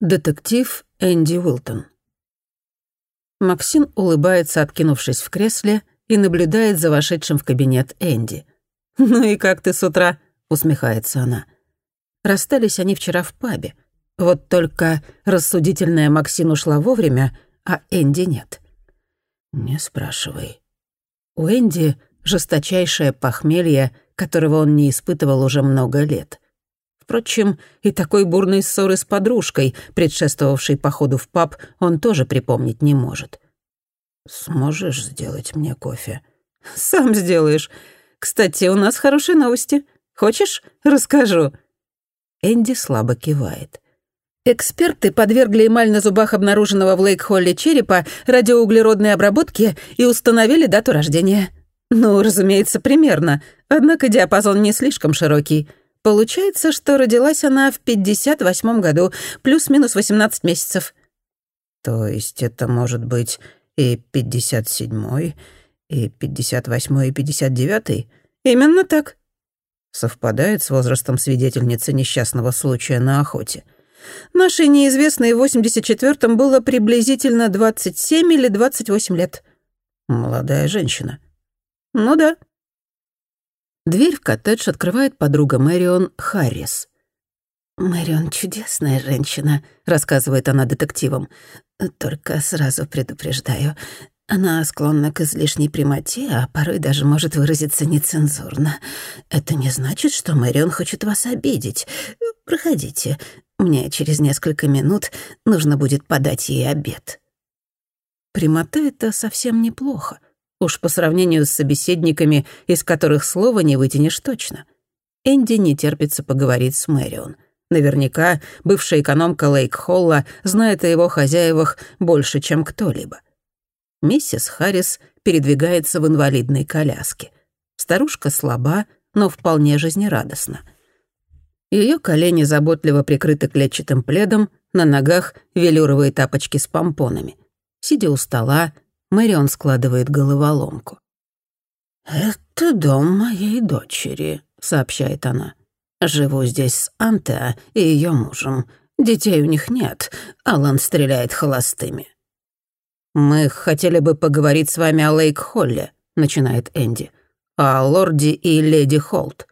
Детектив Энди Уилтон. Максим улыбается, откинувшись в кресле, и наблюдает за вошедшим в кабинет Энди. «Ну и как ты с утра?» — усмехается она. Расстались они вчера в пабе. Вот только рассудительная Максим ушла вовремя, а Энди нет. «Не спрашивай». У Энди жесточайшее похмелье, которого он не испытывал уже много лет — Впрочем, и такой бурной ссоры с подружкой, предшествовавшей походу в паб, он тоже припомнить не может. «Сможешь сделать мне кофе?» «Сам сделаешь. Кстати, у нас хорошие новости. Хочешь, расскажу?» Энди слабо кивает. Эксперты подвергли эмаль на зубах обнаруженного в Лейк-Холле черепа радиоуглеродной обработке и установили дату рождения. Ну, разумеется, примерно, однако диапазон не слишком широкий — Получается, что родилась она в 58 году, плюс-минус 18 месяцев. То есть это может быть и 57-й, и 58-й, и 59-й? Именно так. Совпадает с возрастом свидетельницы несчастного случая на охоте. Нашей неизвестной в 84-м было приблизительно 27 или 28 лет. Молодая женщина. Ну да. Дверь в коттедж открывает подруга Мэрион Харрис. «Мэрион чудесная женщина», — рассказывает она детективам. «Только сразу предупреждаю, она склонна к излишней прямоте, а порой даже может выразиться нецензурно. Это не значит, что Мэрион хочет вас обидеть. Проходите. Мне через несколько минут нужно будет подать ей обед». Прямота — это совсем неплохо. Уж по сравнению с собеседниками, из которых слова не вытянешь точно. Энди не терпится поговорить с Мэрион. Наверняка бывшая экономка Лейк-Холла знает о его хозяевах больше, чем кто-либо. Миссис Харрис передвигается в инвалидной коляске. Старушка слаба, но вполне жизнерадостна. Ее колени заботливо прикрыты клетчатым пледом, на ногах велюровые тапочки с помпонами. Сидя у стола, Мэрион складывает головоломку. «Это дом моей дочери», — сообщает она. «Живу здесь с Антеа и ее мужем. Детей у них нет. Алан стреляет холостыми». «Мы хотели бы поговорить с вами о Лейк-Холле», — начинает Энди. «О лорде и леди Холт».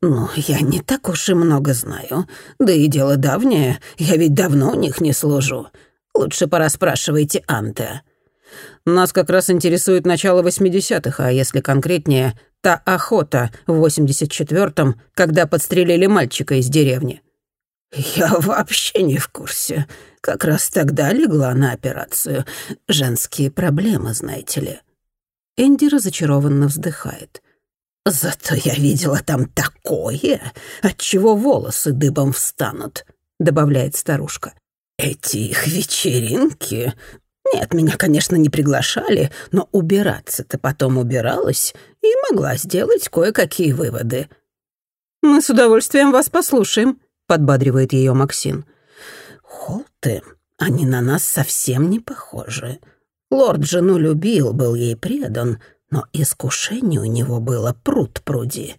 «Ну, я не так уж и много знаю. Да и дело давнее. Я ведь давно у них не служу. Лучше пораспрашивайте Антеа. Нас как раз интересует начало 80-х, а если конкретнее, та охота в 84-м, когда подстрелили мальчика из деревни». «Я вообще не в курсе. Как раз тогда легла на операцию. Женские проблемы, знаете ли». Энди разочарованно вздыхает. «Зато я видела там такое, от чего волосы дыбом встанут», — добавляет старушка. «Эти их вечеринки нет, меня, конечно, не приглашали, но убираться-то потом убиралась и могла сделать кое-какие выводы. «Мы с удовольствием вас послушаем», — подбадривает ее Максим. «Холты, они на нас совсем не похожи. Лорд жену любил, был ей предан, но искушение у него было пруд-пруди.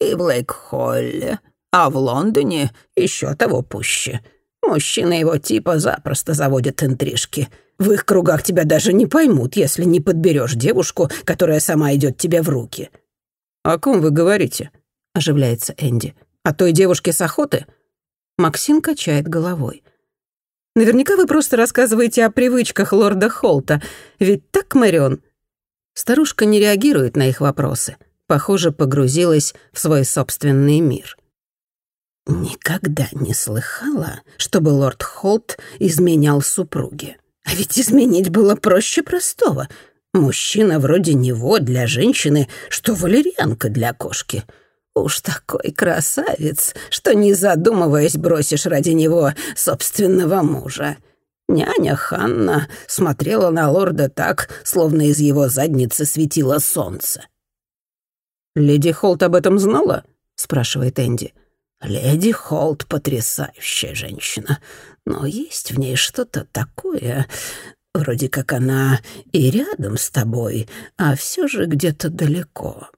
И в Лейк-Холле, а в Лондоне еще того пуще. Мужчины его типа запросто заводят интрижки». В их кругах тебя даже не поймут, если не подберешь девушку, которая сама идет тебе в руки». «О ком вы говорите?» — оживляется Энди. «О той девушке с охоты?» Максим качает головой. «Наверняка вы просто рассказываете о привычках лорда Холта. Ведь так, Мэрион?» Старушка не реагирует на их вопросы. Похоже, погрузилась в свой собственный мир. «Никогда не слыхала, чтобы лорд Холт изменял супруге», а ведь изменить было проще простого. Мужчина вроде него для женщины, что валерьянка для кошки. Уж такой красавец, что, не задумываясь, бросишь ради него собственного мужа. Няня Ханна смотрела на лорда так, словно из его задницы светило солнце. «Леди Холт об этом знала?» — спрашивает Энди. «Леди Холт — потрясающая женщина но есть в ней что-то такое, вроде как она и рядом с тобой, а все же где-то далеко.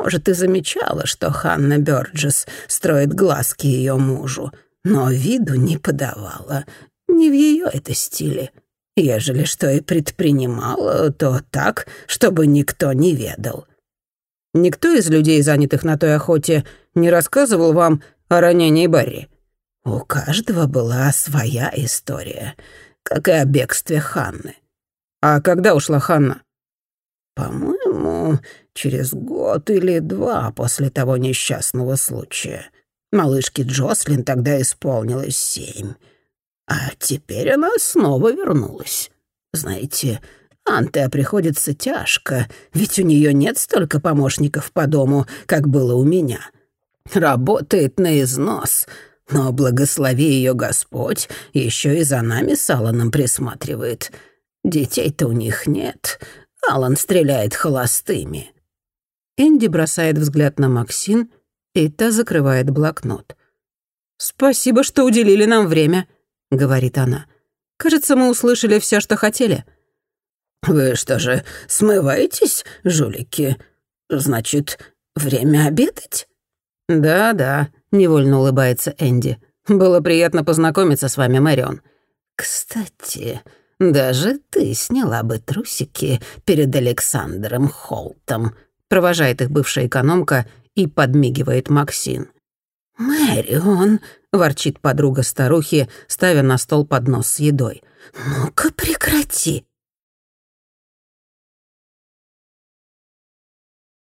Может, и замечала, что Ханна Бёрджес строит глазки ее мужу, но виду не подавала. Не в ее это стиле. Ежели что и предпринимала, то так, чтобы никто не ведал. Никто из людей, занятых на той охоте, не рассказывал вам о ранении Барри? У каждого была своя история, как и о бегстве Ханны. А когда ушла Ханна? По-моему, через год или два после того несчастного случая. Малышке Джослин тогда исполнилось семь. А теперь она снова вернулась. Знаете, Анте приходится тяжко, ведь у нее нет столько помощников по дому, как было у меня. Работает на износ, но благослови ее Господь, еще и за нами с Алланом присматривает. Детей-то у них нет. Аллан стреляет холостыми. Энди бросает взгляд на Максин, и та закрывает блокнот. «Спасибо, что уделили нам время», — говорит она. «Кажется, мы услышали все, что хотели». «Вы что же, смываетесь, жулики? Значит, время обедать?» «Да-да», — невольно улыбается Энди. «Было приятно познакомиться с вами, Мэрион». «Кстати, даже ты сняла бы трусики перед Александром Холтом», — провожает их бывшая экономка и подмигивает Максин. «Мэрион», — ворчит подруга старухи, ставя на стол поднос с едой. «Ну-ка прекрати.